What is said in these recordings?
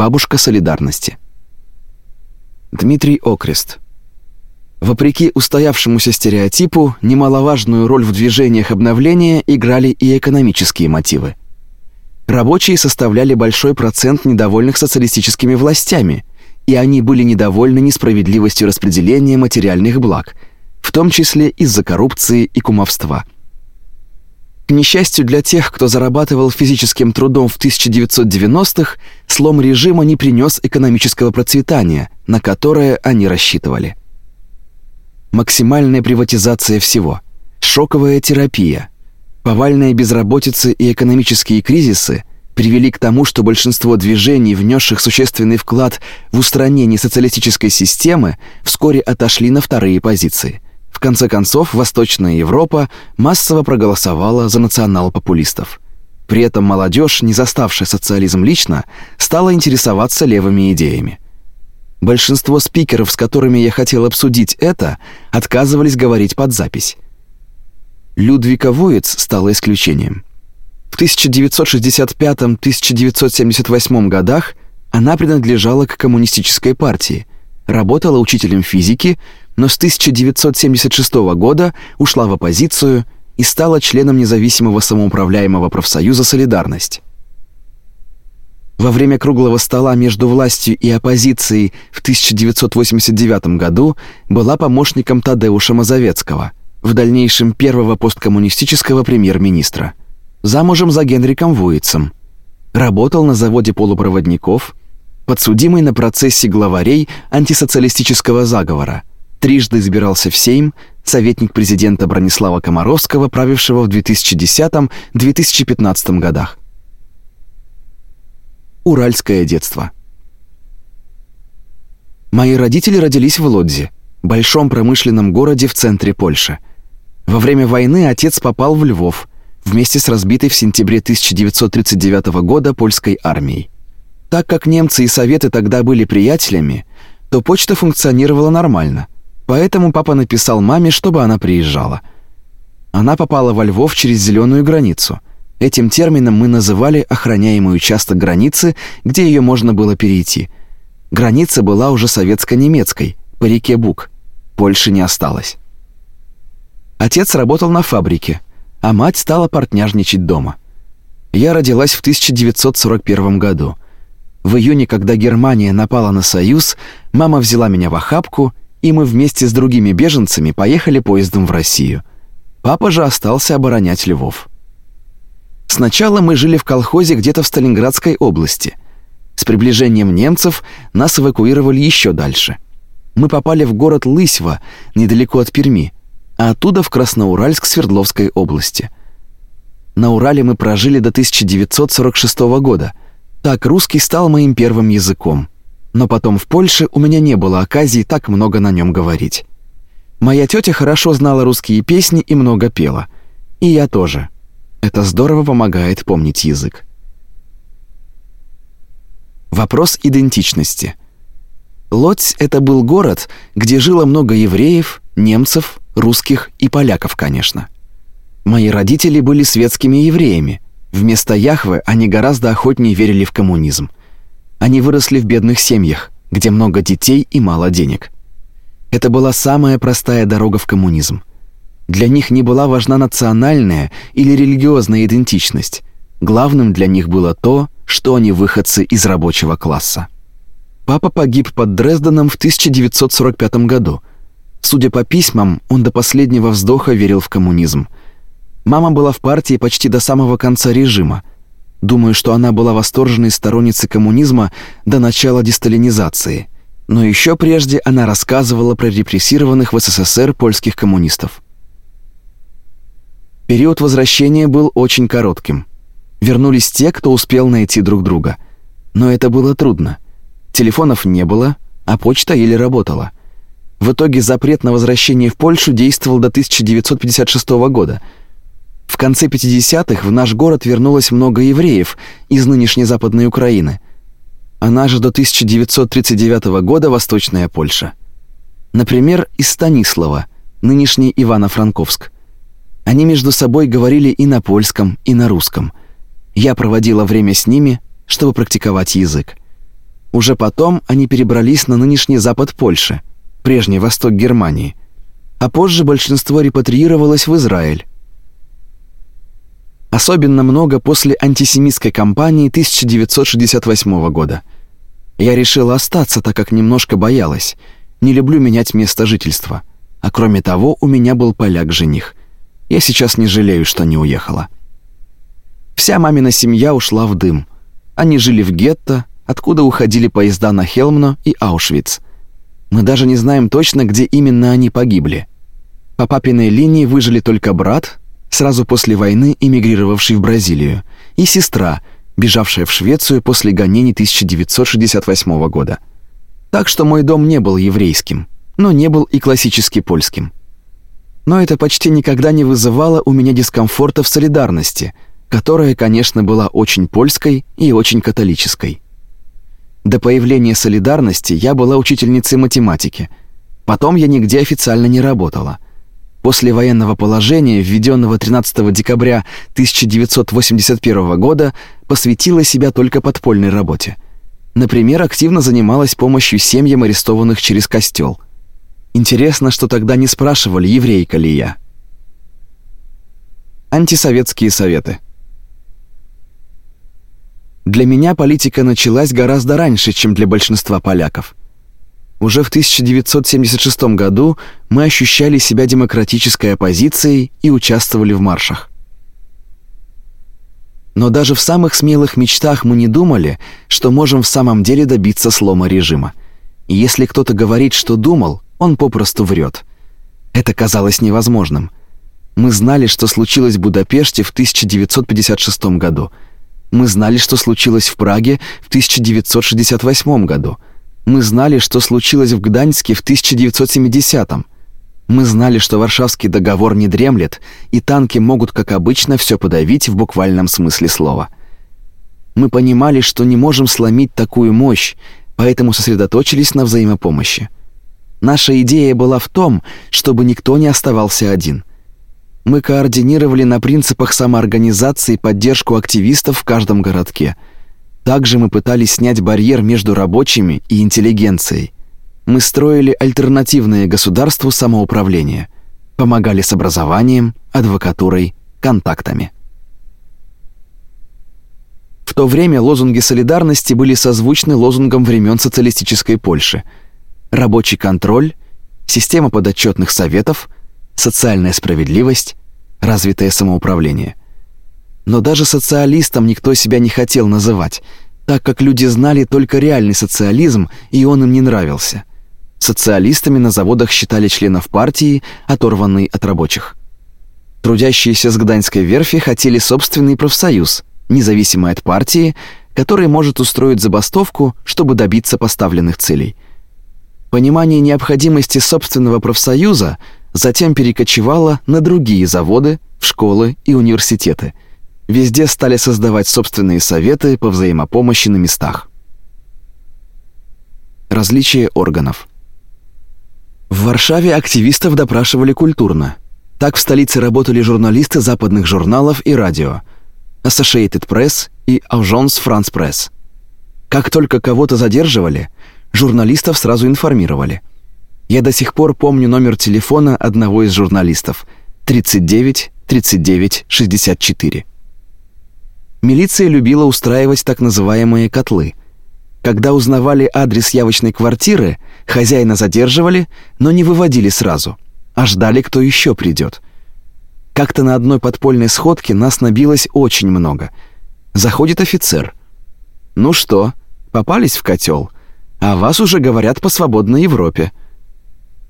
бабушка солидарности. Дмитрий Окрест. Вопреки устоявшемуся стереотипу, немаловажную роль в движениях обновления играли и экономические мотивы. Рабочие составляли большой процент недовольных социалистическими властями, и они были недовольны несправедливостью распределения материальных благ, в том числе из-за коррупции и кумовства. К несчастью для тех, кто зарабатывал физическим трудом в 1990-х, слом режима не принес экономического процветания, на которое они рассчитывали. Максимальная приватизация всего, шоковая терапия, Повальная безработица и экономические кризисы привели к тому, что большинство движений, внесших существенный вклад в устранение социалистической системы, вскоре отошли на вторые позиции. В конце концов, Восточная Европа массово проголосовала за национал-популистов. При этом молодежь, не заставшая социализм лично, стала интересоваться левыми идеями. Большинство спикеров, с которыми я хотел обсудить это, отказывались говорить под запись. Людвика Вуиц стала исключением. В 1965-1978 годах она принадлежала к коммунистической партии, работала учителем физики, но с 1976 года ушла в оппозицию и стала членом независимого самоуправляемого профсоюза Солидарность. Во время круглого стола между властью и оппозицией в 1989 году была помощником Тадеуша Мазовецкого – в дальнейшем первого посткоммунистического премьер-министра. Замужем за Генриком Вуицем. Работал на заводе полупроводников, подсудимый на процессе главарей антисоциалистического заговора. Трижды избирался в Сейм, советник президента Бронислава Комаровского, правившего в 2010-2015 годах. Уральское детство. Мои родители родились в Лодзе, большом промышленном городе в центре Польши. Во время войны отец попал в Львов вместе с разбитой в сентябре 1939 года польской армией. Так как немцы и советы тогда были приятелями, то почта функционировала нормально. Поэтому папа написал маме, чтобы она приезжала. Она попала во Львов через зеленую границу. Этим термином мы называли охраняемый участок границы, где ее можно было перейти. Граница была уже советско-немецкой, по реке Буг. Польши не осталось. Отец работал на фабрике, а мать стала портняжничать дома. Я родилась в 1941 году. В июне, когда Германия напала на Союз, мама взяла меня в охапку, и мы вместе с другими беженцами поехали поездом в Россию. Папа же остался оборонять Львов. Сначала мы жили в колхозе где-то в Сталинградской области. С приближением немцев нас эвакуировали еще дальше. Мы попали в город Лысьва, недалеко от Перми а оттуда в Красноуральск Свердловской области. На Урале мы прожили до 1946 года. Так русский стал моим первым языком. Но потом в Польше у меня не было оказии так много на нем говорить. Моя тетя хорошо знала русские песни и много пела. И я тоже. Это здорово помогает помнить язык. Вопрос идентичности. Лодзь это был город, где жило много евреев, немцев, русских и поляков, конечно. Мои родители были светскими евреями. Вместо Яхвы они гораздо охотнее верили в коммунизм. Они выросли в бедных семьях, где много детей и мало денег. Это была самая простая дорога в коммунизм. Для них не была важна национальная или религиозная идентичность. Главным для них было то, что они выходцы из рабочего класса. Папа погиб под Дрезденом в 1945 году – Судя по письмам, он до последнего вздоха верил в коммунизм. Мама была в партии почти до самого конца режима. Думаю, что она была восторженной сторонницей коммунизма до начала десталинизации. Но еще прежде она рассказывала про репрессированных в СССР польских коммунистов. Период возвращения был очень коротким. Вернулись те, кто успел найти друг друга. Но это было трудно. Телефонов не было, а почта еле работала. В итоге запрет на возвращение в Польшу действовал до 1956 года. В конце 50-х в наш город вернулось много евреев из нынешней Западной Украины. Она же до 1939 года Восточная Польша. Например, из Станислава, нынешний Ивано-Франковск. Они между собой говорили и на польском, и на русском. Я проводила время с ними, чтобы практиковать язык. Уже потом они перебрались на нынешний запад Польши, прежний восток Германии, а позже большинство репатриировалось в Израиль. Особенно много после антисемитской кампании 1968 года. Я решила остаться, так как немножко боялась. Не люблю менять место жительства. А кроме того, у меня был поляк-жених. Я сейчас не жалею, что не уехала. Вся мамина семья ушла в дым. Они жили в гетто, откуда уходили поезда на Хелмно и Аушвиц. Мы даже не знаем точно, где именно они погибли. По папиной линии выжили только брат, сразу после войны эмигрировавший в Бразилию, и сестра, бежавшая в Швецию после гонений 1968 года. Так что мой дом не был еврейским, но не был и классически польским. Но это почти никогда не вызывало у меня дискомфорта в солидарности, которая, конечно, была очень польской и очень католической. До появления солидарности я была учительницей математики. Потом я нигде официально не работала. После военного положения, введенного 13 декабря 1981 года, посвятила себя только подпольной работе. Например, активно занималась помощью семьям арестованных через костел. Интересно, что тогда не спрашивали, еврейка ли я. Антисоветские советы. Для меня политика началась гораздо раньше, чем для большинства поляков. Уже в 1976 году мы ощущали себя демократической оппозицией и участвовали в маршах. Но даже в самых смелых мечтах мы не думали, что можем в самом деле добиться слома режима. И если кто-то говорит, что думал, он попросту врет. Это казалось невозможным. Мы знали, что случилось в Будапеште в 1956 году – мы знали, что случилось в Праге в 1968 году. Мы знали, что случилось в Гданьске в 1970. Мы знали, что Варшавский договор не дремлет, и танки могут, как обычно, все подавить в буквальном смысле слова. Мы понимали, что не можем сломить такую мощь, поэтому сосредоточились на взаимопомощи. Наша идея была в том, чтобы никто не оставался один – мы координировали на принципах самоорганизации поддержку активистов в каждом городке. Также мы пытались снять барьер между рабочими и интеллигенцией. Мы строили альтернативное государству самоуправление, помогали с образованием, адвокатурой, контактами. В то время лозунги солидарности были созвучны лозунгам времен социалистической Польши: рабочий контроль, система подотчетных советов, социальная справедливость, развитое самоуправление. Но даже социалистом никто себя не хотел называть, так как люди знали только реальный социализм, и он им не нравился. Социалистами на заводах считали членов партии, оторванные от рабочих. Трудящиеся с Гданьской верфи хотели собственный профсоюз, независимый от партии, который может устроить забастовку, чтобы добиться поставленных целей. Понимание необходимости собственного профсоюза затем перекочевала на другие заводы, в школы и университеты. Везде стали создавать собственные советы по взаимопомощи на местах. Различие органов. В Варшаве активистов допрашивали культурно. Так в столице работали журналисты западных журналов и радио Associated Press и Agence France Press. Как только кого-то задерживали, журналистов сразу информировали – я до сих пор помню номер телефона одного из журналистов 39 39 64. Милиция любила устраивать так называемые котлы. Когда узнавали адрес явочной квартиры, хозяина задерживали, но не выводили сразу, а ждали, кто еще придет. Как-то на одной подпольной сходке нас набилось очень много. Заходит офицер. Ну что, попались в котел? А вас уже говорят по свободной Европе.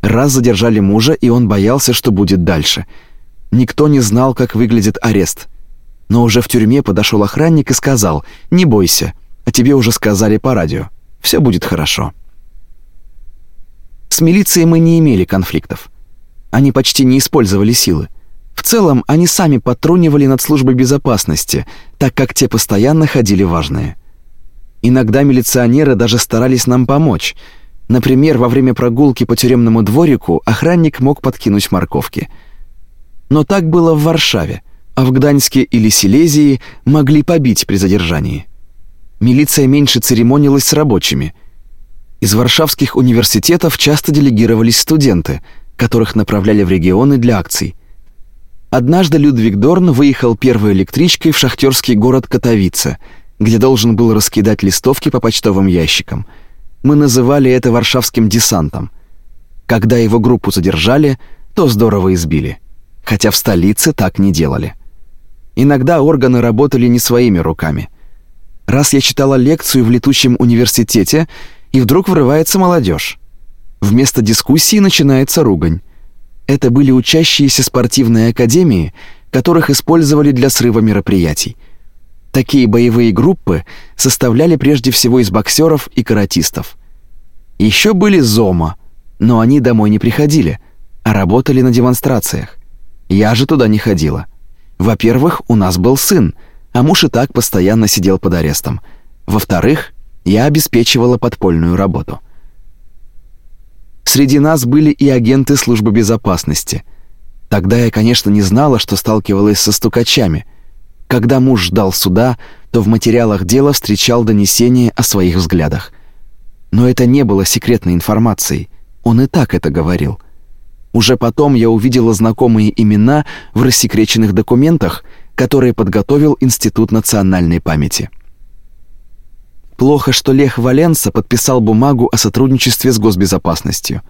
Раз задержали мужа, и он боялся, что будет дальше. Никто не знал, как выглядит арест. Но уже в тюрьме подошел охранник и сказал: "Не бойся, а тебе уже сказали по радио. Все будет хорошо". С милицией мы не имели конфликтов. Они почти не использовали силы. В целом, они сами потрунивали над службой безопасности, так как те постоянно ходили важные. Иногда милиционеры даже старались нам помочь, Например, во время прогулки по тюремному дворику охранник мог подкинуть морковки. Но так было в Варшаве, а в Гданьске или Силезии могли побить при задержании. Милиция меньше церемонилась с рабочими. Из варшавских университетов часто делегировались студенты, которых направляли в регионы для акций. Однажды Людвиг Дорн выехал первой электричкой в шахтерский город Катовице, где должен был раскидать листовки по почтовым ящикам. Мы называли это варшавским десантом. Когда его группу задержали, то здорово избили, хотя в столице так не делали. Иногда органы работали не своими руками. Раз я читала лекцию в летучем университете, и вдруг врывается молодежь. Вместо дискуссии начинается ругань. Это были учащиеся спортивной академии, которых использовали для срыва мероприятий. Такие боевые группы составляли прежде всего из боксеров и каратистов. Еще были зома, но они домой не приходили, а работали на демонстрациях. Я же туда не ходила. Во-первых, у нас был сын, а муж и так постоянно сидел под арестом. Во-вторых, я обеспечивала подпольную работу. Среди нас были и агенты службы безопасности. Тогда я, конечно, не знала, что сталкивалась со стукачами. Когда муж ждал суда, то в материалах дела встречал донесения о своих взглядах. Но это не было секретной информацией. Он и так это говорил. Уже потом я увидела знакомые имена в рассекреченных документах, которые подготовил Институт национальной памяти. Плохо, что Лех Валенса подписал бумагу о сотрудничестве с госбезопасностью.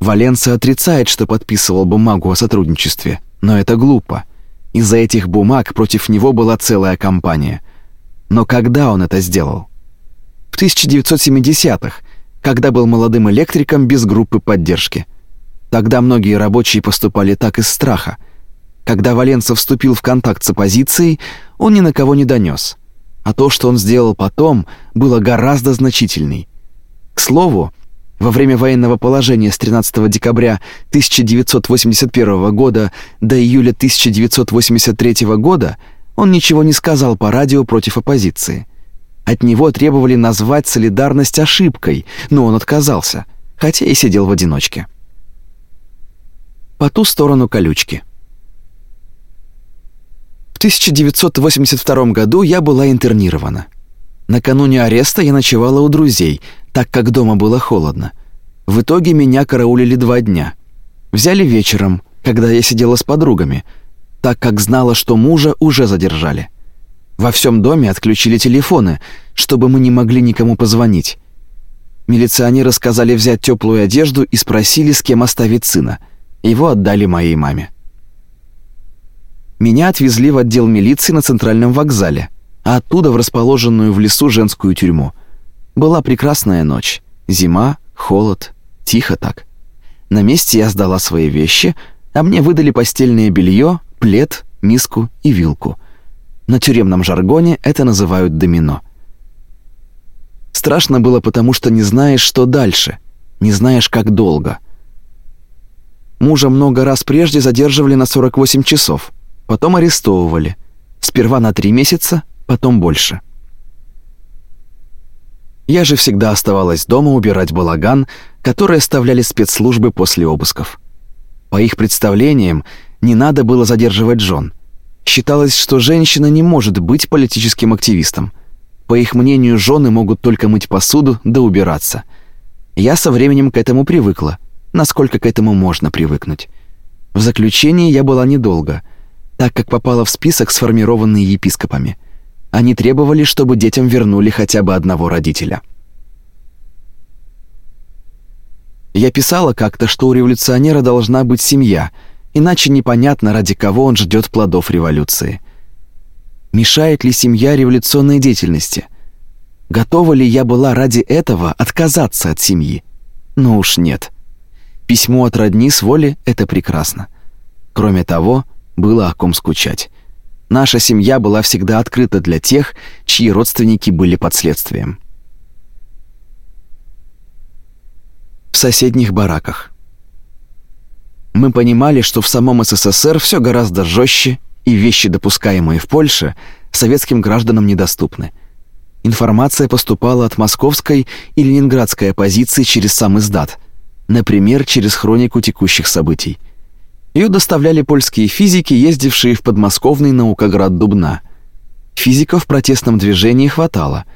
Валенса отрицает, что подписывал бумагу о сотрудничестве, но это глупо. Из-за этих бумаг против него была целая кампания. Но когда он это сделал? В 1970-х, когда был молодым электриком без группы поддержки. Тогда многие рабочие поступали так из страха. Когда Валенса вступил в контакт с оппозицией, он ни на кого не донес а то, что он сделал потом, было гораздо значительней. К слову, во время военного положения с 13 декабря 1981 года до июля 1983 года он ничего не сказал по радио против оппозиции. От него требовали назвать солидарность ошибкой, но он отказался, хотя и сидел в одиночке. По ту сторону колючки. 1982 году я была интернирована. Накануне ареста я ночевала у друзей, так как дома было холодно. В итоге меня караулили два дня. Взяли вечером, когда я сидела с подругами, так как знала, что мужа уже задержали. Во всем доме отключили телефоны, чтобы мы не могли никому позвонить. Милиционеры сказали взять теплую одежду и спросили, с кем оставить сына. Его отдали моей маме. Меня отвезли в отдел милиции на центральном вокзале, а оттуда в расположенную в лесу женскую тюрьму. Была прекрасная ночь. Зима, холод, тихо так. На месте я сдала свои вещи, а мне выдали постельное белье, плед, миску и вилку. На тюремном жаргоне это называют домино. Страшно было, потому что не знаешь, что дальше, не знаешь, как долго. Мужа много раз прежде задерживали на 48 часов потом арестовывали. Сперва на три месяца, потом больше. Я же всегда оставалась дома убирать балаган, который оставляли спецслужбы после обысков. По их представлениям, не надо было задерживать жен. Считалось, что женщина не может быть политическим активистом. По их мнению, жены могут только мыть посуду да убираться. Я со временем к этому привыкла, насколько к этому можно привыкнуть. В заключении я была недолго — так как попала в список, сформированный епископами. Они требовали, чтобы детям вернули хотя бы одного родителя. Я писала как-то, что у революционера должна быть семья, иначе непонятно, ради кого он ждет плодов революции. Мешает ли семья революционной деятельности? Готова ли я была ради этого отказаться от семьи? Ну уж нет. Письмо от родни с воли — это прекрасно. Кроме того, было о ком скучать. Наша семья была всегда открыта для тех, чьи родственники были под следствием. В соседних бараках. Мы понимали, что в самом СССР все гораздо жестче, и вещи, допускаемые в Польше, советским гражданам недоступны. Информация поступала от московской и ленинградской оппозиции через сам издат, например, через хронику текущих событий – ее доставляли польские физики, ездившие в подмосковный наукоград Дубна. Физиков в протестном движении хватало.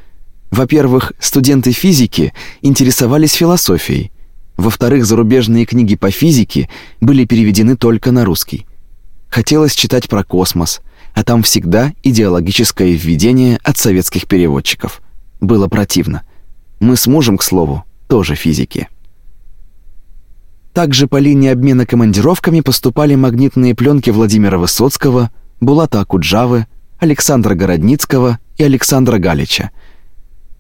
Во-первых, студенты физики интересовались философией. Во-вторых, зарубежные книги по физике были переведены только на русский. Хотелось читать про космос, а там всегда идеологическое введение от советских переводчиков. Было противно. Мы с мужем, к слову, тоже физики. Также по линии обмена командировками поступали магнитные пленки Владимира Высоцкого, Булата Акуджавы, Александра Городницкого и Александра Галича.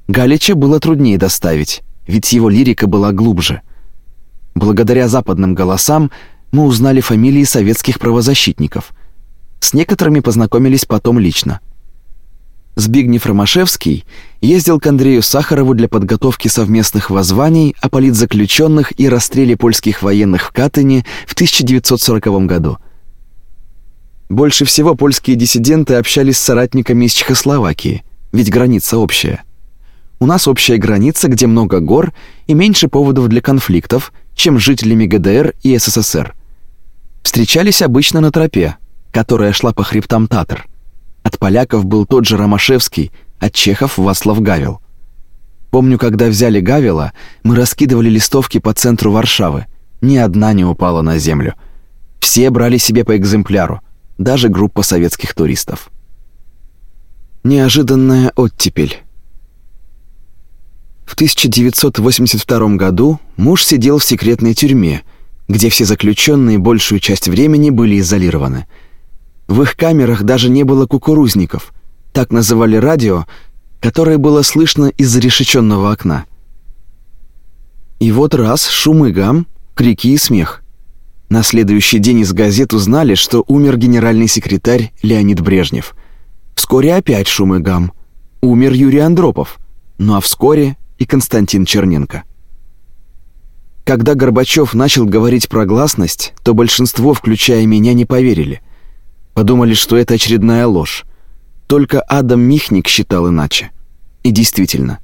Галича было труднее доставить, ведь его лирика была глубже. Благодаря западным голосам мы узнали фамилии советских правозащитников. С некоторыми познакомились потом лично. Збигнев Ромашевский ездил к Андрею Сахарову для подготовки совместных воззваний о политзаключенных и расстреле польских военных в Катыни в 1940 году. Больше всего польские диссиденты общались с соратниками из Чехословакии, ведь граница общая. У нас общая граница, где много гор и меньше поводов для конфликтов, чем жителями ГДР и СССР. Встречались обычно на тропе, которая шла по хребтам Татар – поляков был тот же Ромашевский, от чехов Вацлав Гавел. Помню, когда взяли Гавела, мы раскидывали листовки по центру Варшавы. Ни одна не упала на землю. Все брали себе по экземпляру, даже группа советских туристов. Неожиданная оттепель. В 1982 году муж сидел в секретной тюрьме, где все заключенные большую часть времени были изолированы – в их камерах даже не было кукурузников, так называли радио, которое было слышно из зарешеченного окна. И вот раз шум и гам, крики и смех. На следующий день из газет узнали, что умер генеральный секретарь Леонид Брежнев. Вскоре опять шум и гам. Умер Юрий Андропов. Ну а вскоре и Константин Черненко. Когда Горбачев начал говорить про гласность, то большинство, включая меня, не поверили. Подумали, что это очередная ложь. Только Адам Михник считал иначе. И действительно,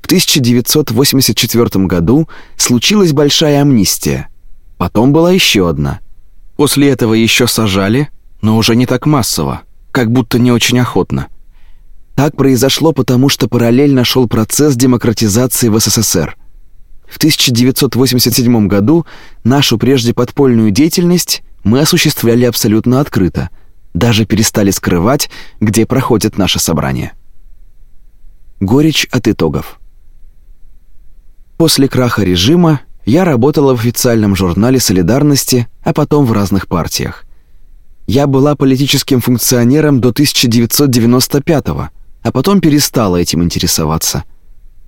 в 1984 году случилась большая амнистия. Потом была еще одна. После этого еще сажали, но уже не так массово, как будто не очень охотно. Так произошло потому, что параллельно шел процесс демократизации в СССР. В 1987 году нашу прежде подпольную деятельность мы осуществляли абсолютно открыто, даже перестали скрывать, где проходит наше собрание. Горечь от итогов. После краха режима я работала в официальном журнале Солидарности, а потом в разных партиях. Я была политическим функционером до 1995 а потом перестала этим интересоваться.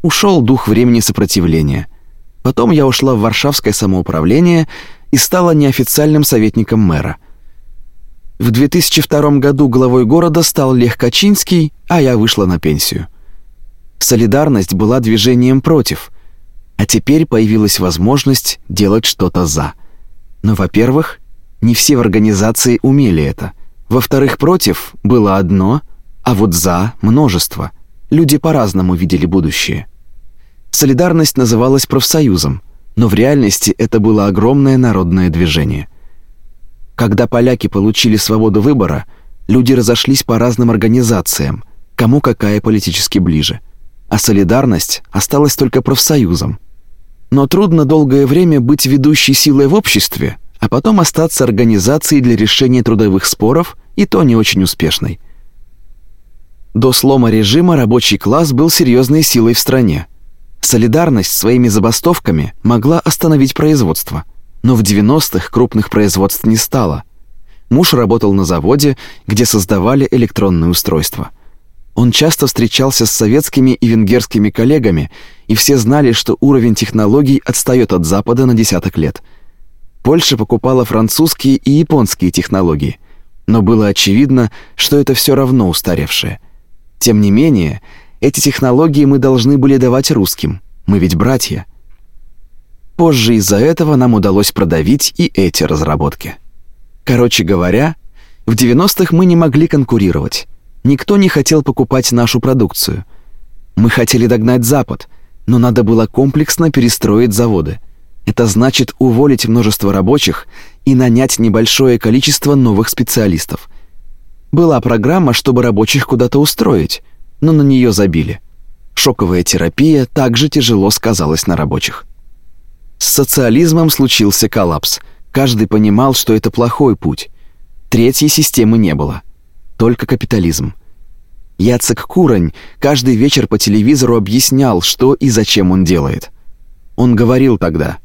Ушел дух времени сопротивления. Потом я ушла в Варшавское самоуправление и стала неофициальным советником мэра. В 2002 году главой города стал Лех Качинский, а я вышла на пенсию. Солидарность была движением против, а теперь появилась возможность делать что-то за. Но, во-первых, не все в организации умели это. Во-вторых, против было одно, а вот за множество. Люди по-разному видели будущее. Солидарность называлась профсоюзом, но в реальности это было огромное народное движение. Когда поляки получили свободу выбора, люди разошлись по разным организациям, кому какая политически ближе. А солидарность осталась только профсоюзом. Но трудно долгое время быть ведущей силой в обществе, а потом остаться организацией для решения трудовых споров, и то не очень успешной. До слома режима рабочий класс был серьезной силой в стране. Солидарность своими забастовками могла остановить производство, но в 90-х крупных производств не стало. Муж работал на заводе, где создавали электронные устройства. Он часто встречался с советскими и венгерскими коллегами, и все знали, что уровень технологий отстает от Запада на десяток лет. Польша покупала французские и японские технологии, но было очевидно, что это все равно устаревшее. Тем не менее, эти технологии мы должны были давать русским. Мы ведь братья. Позже из-за этого нам удалось продавить и эти разработки. Короче говоря, в 90-х мы не могли конкурировать. Никто не хотел покупать нашу продукцию. Мы хотели догнать Запад, но надо было комплексно перестроить заводы. Это значит уволить множество рабочих и нанять небольшое количество новых специалистов. Была программа, чтобы рабочих куда-то устроить, но на нее забили. Шоковая терапия также тяжело сказалась на рабочих. С социализмом случился коллапс. Каждый понимал, что это плохой путь. Третьей системы не было. Только капитализм. Яцек Курань каждый вечер по телевизору объяснял, что и зачем он делает. Он говорил тогда: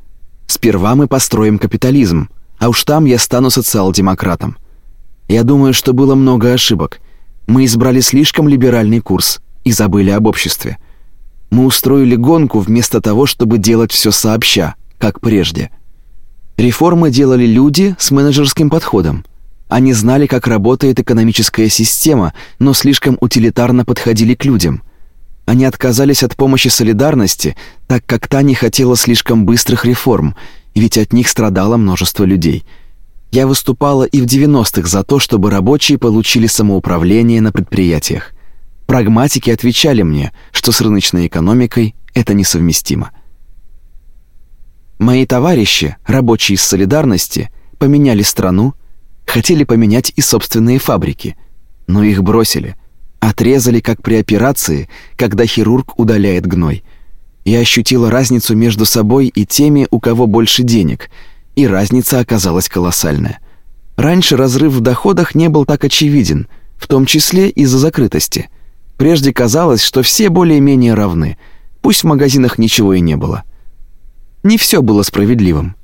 "Сперва мы построим капитализм, а уж там я стану социал-демократом". Я думаю, что было много ошибок. Мы избрали слишком либеральный курс и забыли об обществе. Мы устроили гонку вместо того, чтобы делать все сообща, как прежде. Реформы делали люди с менеджерским подходом. Они знали, как работает экономическая система, но слишком утилитарно подходили к людям. Они отказались от помощи солидарности, так как та не хотела слишком быстрых реформ, ведь от них страдало множество людей. Я выступала и в 90-х за то, чтобы рабочие получили самоуправление на предприятиях. Прагматики отвечали мне, что с рыночной экономикой это несовместимо. Мои товарищи, рабочие из солидарности, поменяли страну, хотели поменять и собственные фабрики, но их бросили, отрезали, как при операции, когда хирург удаляет гной. Я ощутила разницу между собой и теми, у кого больше денег, и разница оказалась колоссальная. Раньше разрыв в доходах не был так очевиден, в том числе из-за закрытости. Прежде казалось, что все более-менее равны, пусть в магазинах ничего и не было. Не все было справедливым.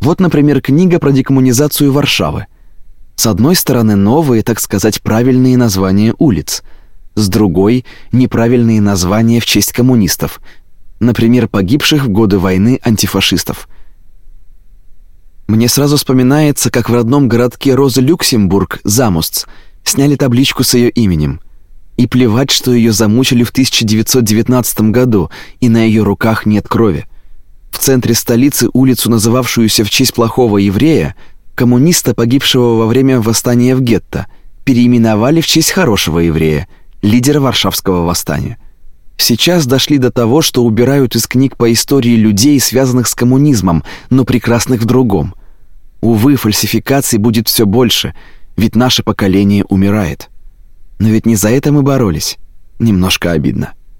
Вот, например, книга про декоммунизацию Варшавы. С одной стороны, новые, так сказать, правильные названия улиц, с другой неправильные названия в честь коммунистов, например, погибших в годы войны антифашистов. Мне сразу вспоминается, как в родном городке Роза Люксембург, Замустц, сняли табличку с ее именем. И плевать, что ее замучили в 1919 году, и на ее руках нет крови. В центре столицы улицу, называвшуюся в честь плохого еврея, коммуниста, погибшего во время восстания в гетто, переименовали в честь хорошего еврея, лидера Варшавского восстания. Сейчас дошли до того, что убирают из книг по истории людей, связанных с коммунизмом, но прекрасных в другом. Увы, фальсификаций будет все больше, ведь наше поколение умирает. Но ведь не за это мы боролись. Немножко обидно.